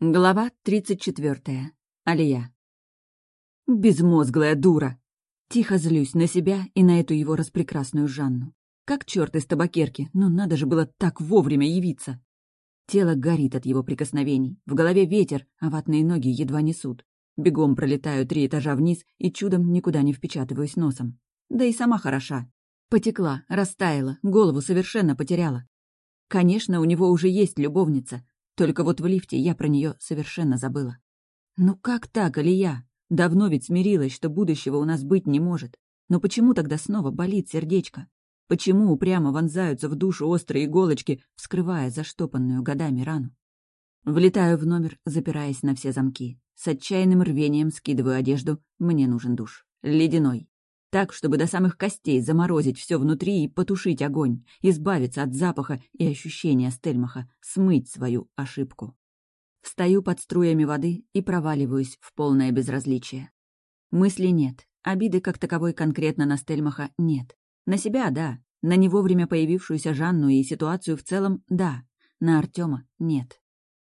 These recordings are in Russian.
Глава 34. Алия. Безмозглая дура! Тихо злюсь на себя и на эту его распрекрасную Жанну. Как черт из табакерки, ну надо же было так вовремя явиться. Тело горит от его прикосновений, в голове ветер, а ватные ноги едва несут. Бегом пролетаю три этажа вниз и чудом никуда не впечатываюсь носом. Да и сама хороша. Потекла, растаяла, голову совершенно потеряла. Конечно, у него уже есть любовница, только вот в лифте я про нее совершенно забыла. Ну как так, Алия? Давно ведь смирилась, что будущего у нас быть не может. Но почему тогда снова болит сердечко? Почему упрямо вонзаются в душу острые иголочки, вскрывая заштопанную годами рану? Влетаю в номер, запираясь на все замки. С отчаянным рвением скидываю одежду. Мне нужен душ. Ледяной так, чтобы до самых костей заморозить все внутри и потушить огонь, избавиться от запаха и ощущения Стельмаха, смыть свою ошибку. Встаю под струями воды и проваливаюсь в полное безразличие. Мысли нет, обиды как таковой конкретно на Стельмаха нет. На себя — да, на не вовремя появившуюся Жанну и ситуацию в целом — да, на Артема — нет.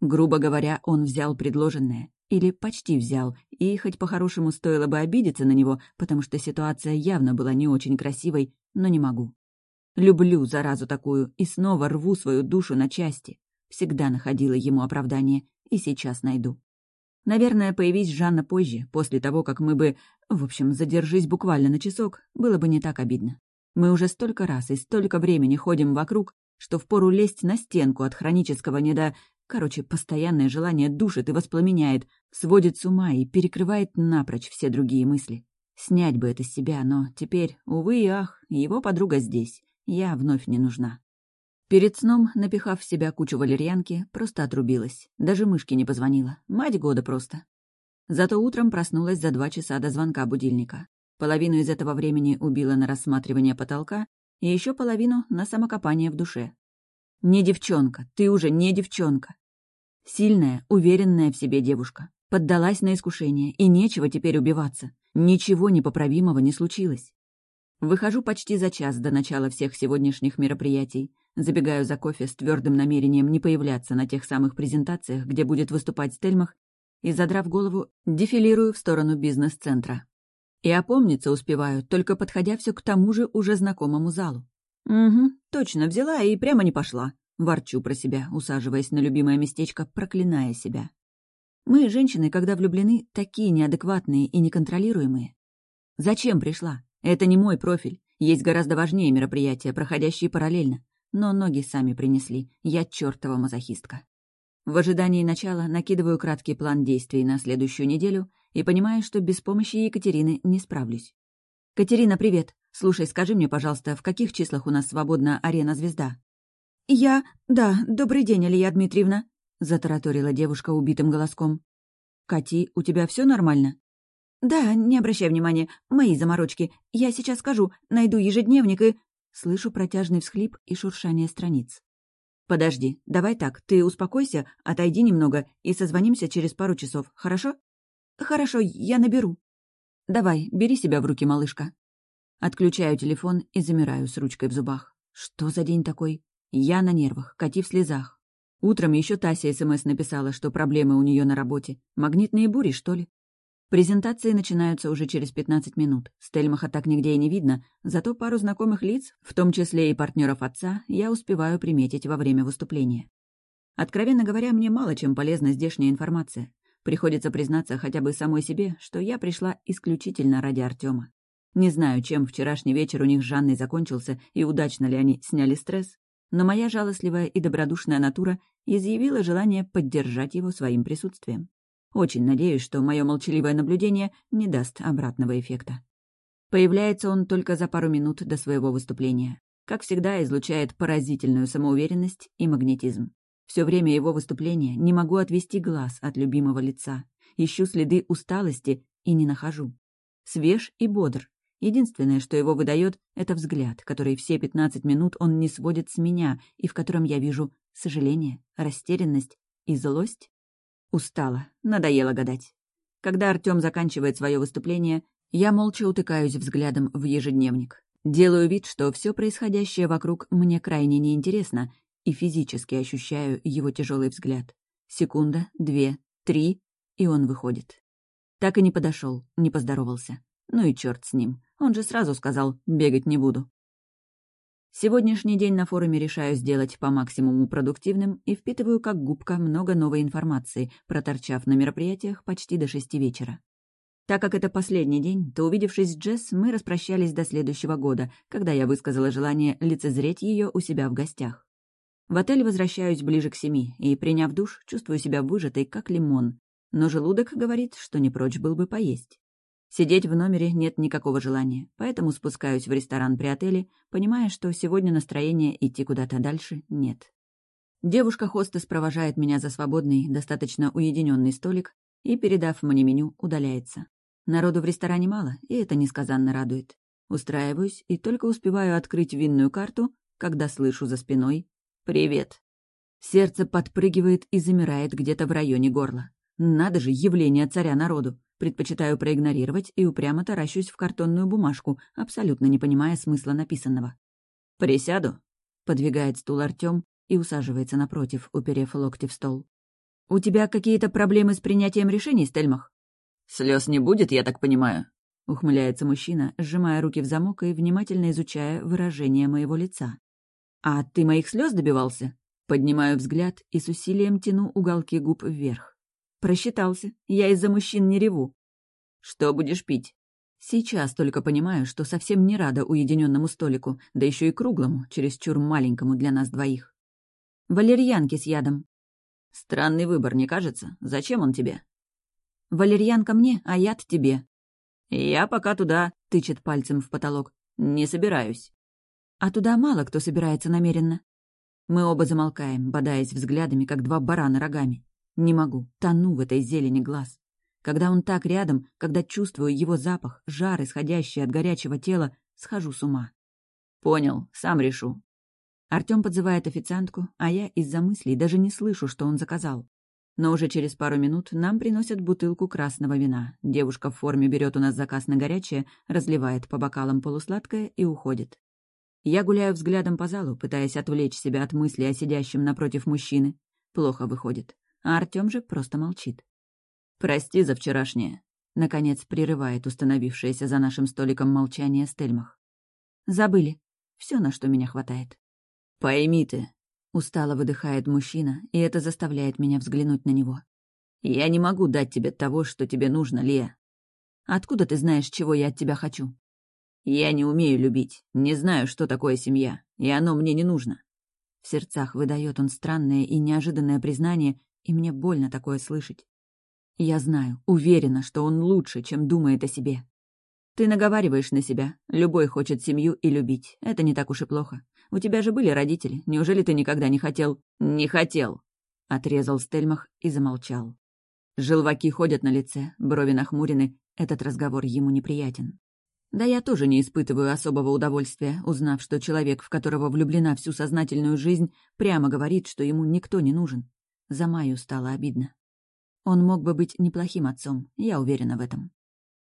Грубо говоря, он взял предложенное, или почти взял, и хоть по-хорошему стоило бы обидеться на него, потому что ситуация явно была не очень красивой, но не могу. Люблю заразу такую и снова рву свою душу на части. Всегда находила ему оправдание и сейчас найду. Наверное, появись Жанна позже, после того, как мы бы... В общем, задержись буквально на часок, было бы не так обидно. Мы уже столько раз и столько времени ходим вокруг, что впору лезть на стенку от хронического недо... Короче, постоянное желание душит и воспламеняет, сводит с ума и перекрывает напрочь все другие мысли. Снять бы это с себя, но теперь, увы и ах, его подруга здесь. Я вновь не нужна. Перед сном, напихав в себя кучу валерьянки, просто отрубилась. Даже мышке не позвонила. Мать года просто. Зато утром проснулась за два часа до звонка будильника. Половину из этого времени убила на рассматривание потолка, и еще половину — на самокопание в душе. «Не девчонка, ты уже не девчонка. Сильная, уверенная в себе девушка. Поддалась на искушение, и нечего теперь убиваться. Ничего непоправимого не случилось. Выхожу почти за час до начала всех сегодняшних мероприятий. Забегаю за кофе с твердым намерением не появляться на тех самых презентациях, где будет выступать Стельмах, и, задрав голову, дефилирую в сторону бизнес-центра. И опомниться успеваю, только подходя все к тому же уже знакомому залу. Угу, точно взяла и прямо не пошла. Ворчу про себя, усаживаясь на любимое местечко, проклиная себя. Мы, женщины, когда влюблены, такие неадекватные и неконтролируемые. Зачем пришла? Это не мой профиль. Есть гораздо важнее мероприятия, проходящие параллельно. Но ноги сами принесли. Я чертова мазохистка. В ожидании начала накидываю краткий план действий на следующую неделю и понимаю, что без помощи Екатерины не справлюсь. «Катерина, привет! Слушай, скажи мне, пожалуйста, в каких числах у нас свободна арена «Звезда»?» «Я... Да, добрый день, Алия Дмитриевна», — затараторила девушка убитым голоском. «Кати, у тебя все нормально?» «Да, не обращай внимания, мои заморочки. Я сейчас скажу, найду ежедневник и...» Слышу протяжный всхлип и шуршание страниц. «Подожди, давай так, ты успокойся, отойди немного и созвонимся через пару часов, хорошо?» «Хорошо, я наберу». «Давай, бери себя в руки, малышка». Отключаю телефон и замираю с ручкой в зубах. Что за день такой? Я на нервах, Кати в слезах. Утром еще Тася СМС написала, что проблемы у нее на работе. Магнитные бури, что ли? Презентации начинаются уже через 15 минут. Стельмаха так нигде и не видно, зато пару знакомых лиц, в том числе и партнеров отца, я успеваю приметить во время выступления. Откровенно говоря, мне мало чем полезна здешняя информация. Приходится признаться хотя бы самой себе, что я пришла исключительно ради Артема. Не знаю, чем вчерашний вечер у них с Жанной закончился и удачно ли они сняли стресс, но моя жалостливая и добродушная натура изъявила желание поддержать его своим присутствием. Очень надеюсь, что мое молчаливое наблюдение не даст обратного эффекта. Появляется он только за пару минут до своего выступления. Как всегда, излучает поразительную самоуверенность и магнетизм. Все время его выступления не могу отвести глаз от любимого лица. Ищу следы усталости и не нахожу. Свеж и бодр, Единственное, что его выдает, это взгляд, который все пятнадцать минут он не сводит с меня и в котором я вижу сожаление, растерянность и злость. Устала, надоело гадать. Когда Артём заканчивает свое выступление, я молча утыкаюсь взглядом в ежедневник. Делаю вид, что все происходящее вокруг мне крайне неинтересно, и физически ощущаю его тяжелый взгляд. Секунда, две, три, и он выходит. Так и не подошел, не поздоровался. Ну и черт с ним. Он же сразу сказал «бегать не буду». Сегодняшний день на форуме решаю сделать по максимуму продуктивным и впитываю как губка много новой информации, проторчав на мероприятиях почти до шести вечера. Так как это последний день, то, увидевшись с Джесс, мы распрощались до следующего года, когда я высказала желание лицезреть ее у себя в гостях. В отель возвращаюсь ближе к семи и, приняв душ, чувствую себя выжатой, как лимон. Но желудок говорит, что не прочь был бы поесть. Сидеть в номере нет никакого желания, поэтому спускаюсь в ресторан при отеле, понимая, что сегодня настроения идти куда-то дальше нет. Девушка-хостес провожает меня за свободный, достаточно уединенный столик и, передав мне меню, удаляется. Народу в ресторане мало, и это несказанно радует. Устраиваюсь и только успеваю открыть винную карту, когда слышу за спиной «Привет». Сердце подпрыгивает и замирает где-то в районе горла. Надо же, явление царя народу. Предпочитаю проигнорировать и упрямо таращусь в картонную бумажку, абсолютно не понимая смысла написанного. «Присяду?» — подвигает стул Артём и усаживается напротив, уперев локти в стол. «У тебя какие-то проблемы с принятием решений, Стельмах?» «Слез не будет, я так понимаю», — ухмыляется мужчина, сжимая руки в замок и внимательно изучая выражение моего лица. «А ты моих слез добивался?» Поднимаю взгляд и с усилием тяну уголки губ вверх. Просчитался. Я из-за мужчин не реву. Что будешь пить? Сейчас только понимаю, что совсем не рада уединенному столику, да еще и круглому, чересчур маленькому для нас двоих. Валерьянки с ядом. Странный выбор, не кажется? Зачем он тебе? Валерьянка мне, а яд тебе. Я пока туда, тычет пальцем в потолок, не собираюсь. А туда мало кто собирается намеренно. Мы оба замолкаем, бодаясь взглядами, как два барана рогами. Не могу, тону в этой зелени глаз. Когда он так рядом, когда чувствую его запах, жар, исходящий от горячего тела, схожу с ума. Понял, сам решу. Артём подзывает официантку, а я из-за мыслей даже не слышу, что он заказал. Но уже через пару минут нам приносят бутылку красного вина. Девушка в форме берет у нас заказ на горячее, разливает по бокалам полусладкое и уходит. Я гуляю взглядом по залу, пытаясь отвлечь себя от мысли о сидящем напротив мужчины. Плохо выходит а Артём же просто молчит. «Прости за вчерашнее», — наконец прерывает установившееся за нашим столиком молчание Стельмах. «Забыли. Все, на что меня хватает». «Пойми ты», — устало выдыхает мужчина, и это заставляет меня взглянуть на него. «Я не могу дать тебе того, что тебе нужно, Лия». «Откуда ты знаешь, чего я от тебя хочу?» «Я не умею любить, не знаю, что такое семья, и оно мне не нужно». В сердцах выдает он странное и неожиданное признание, и мне больно такое слышать. Я знаю, уверена, что он лучше, чем думает о себе. Ты наговариваешь на себя. Любой хочет семью и любить. Это не так уж и плохо. У тебя же были родители. Неужели ты никогда не хотел? Не хотел! Отрезал Стельмах и замолчал. Желваки ходят на лице, брови нахмурены. Этот разговор ему неприятен. Да я тоже не испытываю особого удовольствия, узнав, что человек, в которого влюблена всю сознательную жизнь, прямо говорит, что ему никто не нужен. За Майю стало обидно. Он мог бы быть неплохим отцом, я уверена в этом.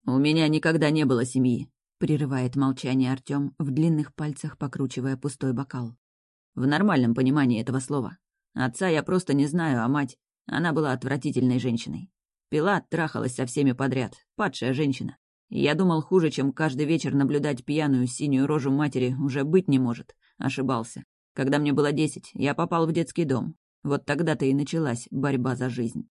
«У меня никогда не было семьи», — прерывает молчание Артём, в длинных пальцах покручивая пустой бокал. «В нормальном понимании этого слова. Отца я просто не знаю, а мать, она была отвратительной женщиной. Пила, трахалась со всеми подряд, падшая женщина. Я думал, хуже, чем каждый вечер наблюдать пьяную синюю рожу матери, уже быть не может. Ошибался. Когда мне было десять, я попал в детский дом. Вот тогда-то и началась борьба за жизнь.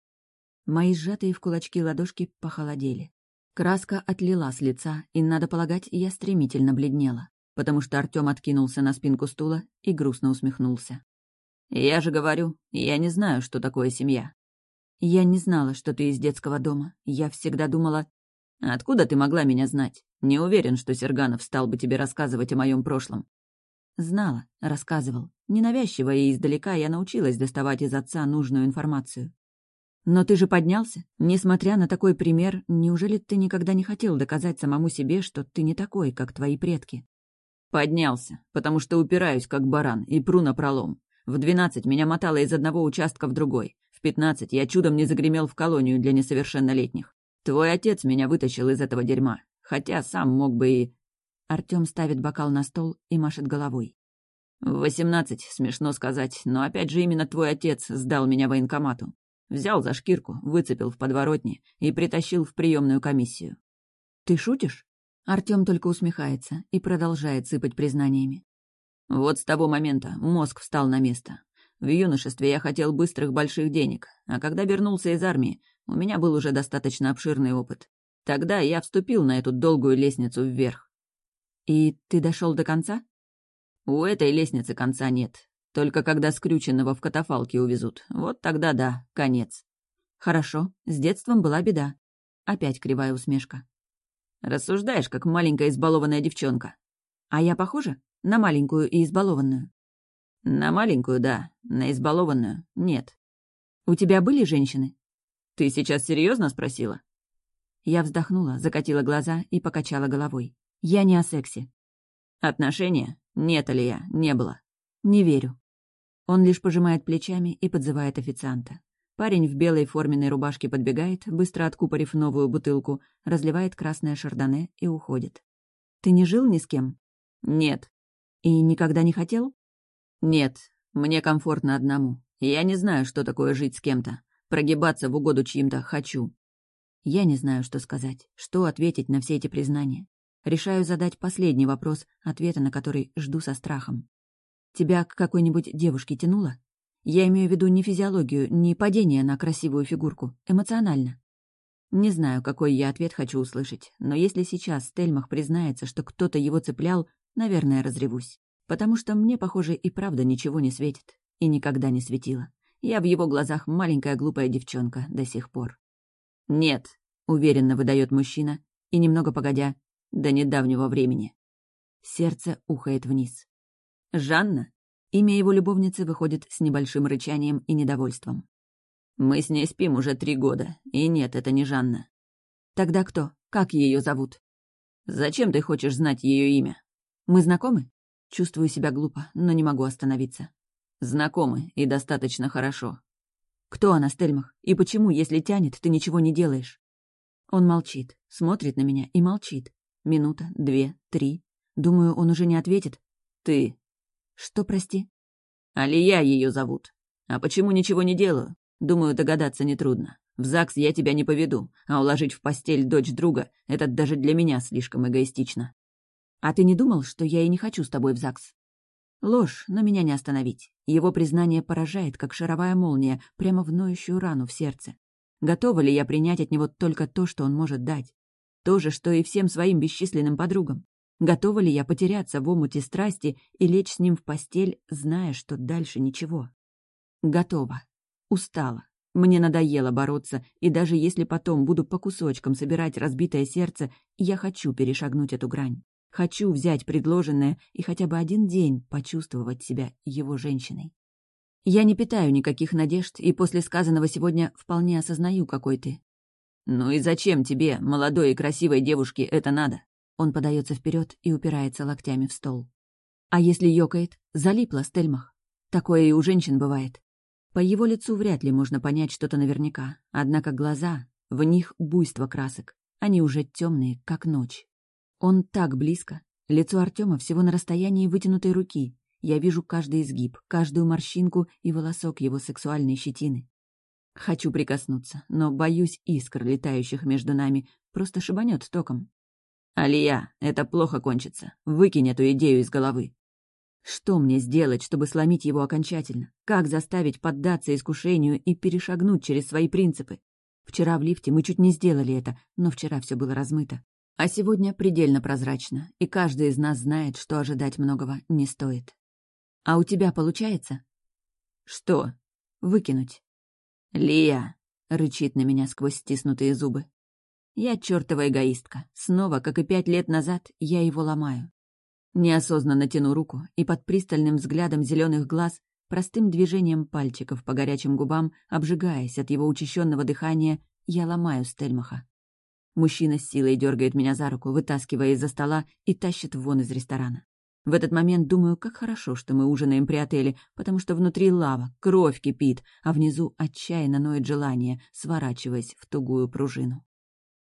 Мои сжатые в кулачки ладошки похолодели. Краска отлила с лица, и, надо полагать, я стремительно бледнела, потому что Артём откинулся на спинку стула и грустно усмехнулся. «Я же говорю, я не знаю, что такое семья». «Я не знала, что ты из детского дома. Я всегда думала...» «Откуда ты могла меня знать? Не уверен, что Серганов стал бы тебе рассказывать о моем прошлом. Знала, рассказывал. Ненавязчиво и издалека я научилась доставать из отца нужную информацию. Но ты же поднялся. Несмотря на такой пример, неужели ты никогда не хотел доказать самому себе, что ты не такой, как твои предки? Поднялся, потому что упираюсь, как баран, и пру на пролом. В двенадцать меня мотало из одного участка в другой. В пятнадцать я чудом не загремел в колонию для несовершеннолетних. Твой отец меня вытащил из этого дерьма. Хотя сам мог бы и... Артём ставит бокал на стол и машет головой. «Восемнадцать, смешно сказать, но опять же именно твой отец сдал меня военкомату. Взял за шкирку, выцепил в подворотне и притащил в приемную комиссию. «Ты шутишь?» Артём только усмехается и продолжает сыпать признаниями. Вот с того момента мозг встал на место. В юношестве я хотел быстрых больших денег, а когда вернулся из армии, у меня был уже достаточно обширный опыт. Тогда я вступил на эту долгую лестницу вверх. И ты дошел до конца? У этой лестницы конца нет. Только когда скрюченного в катафалке увезут. Вот тогда да, конец. Хорошо, с детством была беда. Опять кривая усмешка. Рассуждаешь, как маленькая избалованная девчонка. А я похожа на маленькую и избалованную? На маленькую, да. На избалованную — нет. У тебя были женщины? Ты сейчас серьезно спросила? Я вздохнула, закатила глаза и покачала головой. Я не о сексе. Отношения? Нет, Алия, не было. Не верю. Он лишь пожимает плечами и подзывает официанта. Парень в белой форменной рубашке подбегает, быстро откупорив новую бутылку, разливает красное шардоне и уходит. «Ты не жил ни с кем?» «Нет». «И никогда не хотел?» «Нет. Мне комфортно одному. Я не знаю, что такое жить с кем-то. Прогибаться в угоду чьим-то хочу». Я не знаю, что сказать, что ответить на все эти признания. Решаю задать последний вопрос, ответа на который жду со страхом. «Тебя к какой-нибудь девушке тянуло?» Я имею в виду не физиологию, не падение на красивую фигурку, эмоционально. Не знаю, какой я ответ хочу услышать, но если сейчас Стельмах признается, что кто-то его цеплял, наверное, разревусь. Потому что мне, похоже, и правда ничего не светит. И никогда не светило. Я в его глазах маленькая глупая девчонка до сих пор. «Нет», — уверенно выдает мужчина, и немного погодя, до недавнего времени. Сердце ухает вниз. «Жанна?» Имя его любовницы выходит с небольшим рычанием и недовольством. «Мы с ней спим уже три года, и нет, это не Жанна». «Тогда кто? Как ее зовут?» «Зачем ты хочешь знать ее имя?» «Мы знакомы?» Чувствую себя глупо, но не могу остановиться. «Знакомы, и достаточно хорошо». «Кто она, Стельмах? И почему, если тянет, ты ничего не делаешь?» Он молчит, смотрит на меня и молчит. Минута, две, три. Думаю, он уже не ответит. «Ты «Что, прости?» «Алия ее зовут. А почему ничего не делаю? Думаю, догадаться нетрудно. В ЗАГС я тебя не поведу, а уложить в постель дочь друга — это даже для меня слишком эгоистично». «А ты не думал, что я и не хочу с тобой в ЗАГС?» Ложь, но меня не остановить. Его признание поражает, как шаровая молния, прямо в ноющую рану в сердце. Готова ли я принять от него только то, что он может дать? То же, что и всем своим бесчисленным подругам. Готова ли я потеряться в омуте страсти и лечь с ним в постель, зная, что дальше ничего? Готова. Устала. Мне надоело бороться, и даже если потом буду по кусочкам собирать разбитое сердце, я хочу перешагнуть эту грань. Хочу взять предложенное и хотя бы один день почувствовать себя его женщиной. Я не питаю никаких надежд, и после сказанного сегодня вполне осознаю, какой ты. «Ну и зачем тебе, молодой и красивой девушке, это надо?» Он подается вперед и упирается локтями в стол. А если ёкает? Залипла Стельмах. Такое и у женщин бывает. По его лицу вряд ли можно понять что-то наверняка, однако глаза, в них буйство красок. Они уже темные, как ночь. Он так близко. Лицо Артема всего на расстоянии вытянутой руки. Я вижу каждый изгиб, каждую морщинку и волосок его сексуальной щетины. Хочу прикоснуться, но боюсь искр, летающих между нами, просто шибанет током. «Алия, это плохо кончится. Выкинь эту идею из головы». Что мне сделать, чтобы сломить его окончательно? Как заставить поддаться искушению и перешагнуть через свои принципы? Вчера в лифте мы чуть не сделали это, но вчера все было размыто. А сегодня предельно прозрачно, и каждый из нас знает, что ожидать многого не стоит. А у тебя получается? Что? Выкинуть. «Лия!» — рычит на меня сквозь стиснутые зубы. Я чертова эгоистка. Снова, как и пять лет назад, я его ломаю. Неосознанно тяну руку, и под пристальным взглядом зеленых глаз, простым движением пальчиков по горячим губам, обжигаясь от его учащенного дыхания, я ломаю Стельмаха. Мужчина с силой дергает меня за руку, вытаскивая из-за стола и тащит вон из ресторана. В этот момент думаю, как хорошо, что мы ужинаем при отеле, потому что внутри лава, кровь кипит, а внизу отчаянно ноет желание, сворачиваясь в тугую пружину.